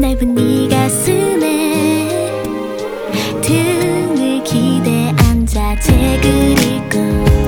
넓은 네 가슴에 등을 기대 앉아 책을 읽고